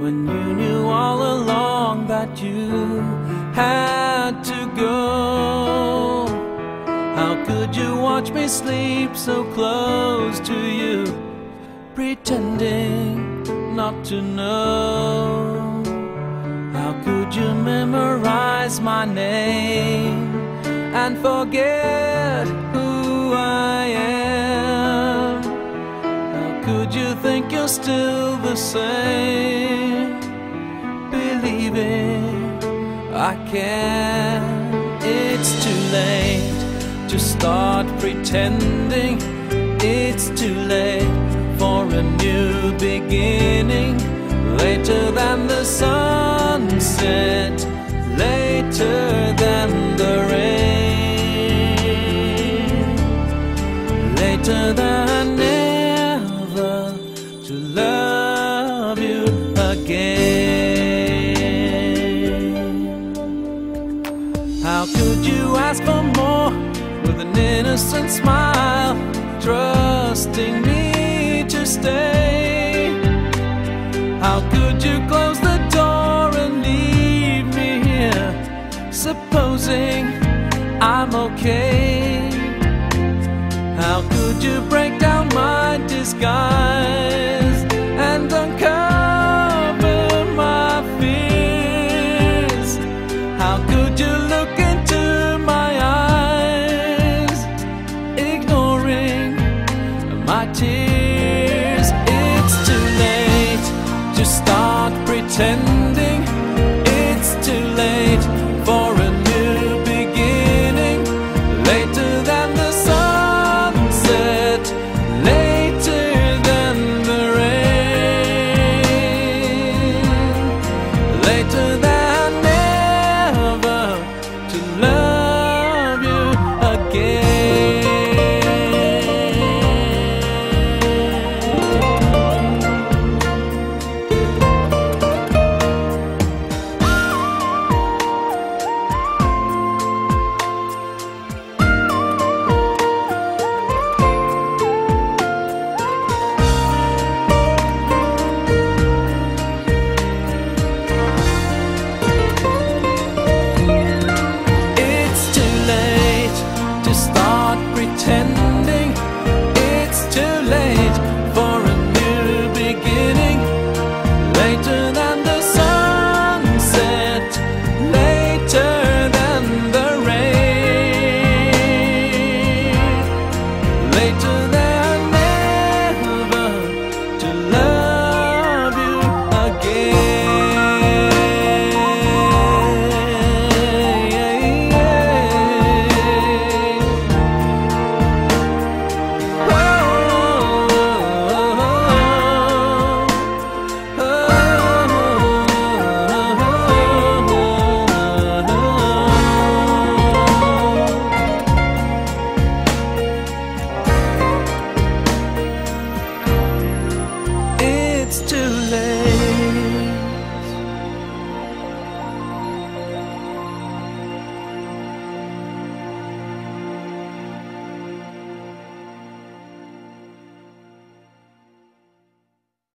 when you knew all along that you had to go? How could you watch me sleep so close to you, pretending not to know? How could you memorize my name and forget who I am? How could you think you're still the same? Believing I can, it's too late to start pretending. It's too late for a new beginning. Later than the sunset, later than the rain, later than How could you ask for more with an innocent smile, trusting me to stay? How could you close the door and leave me here, supposing I'm okay? How could you break down my disguise? I. And.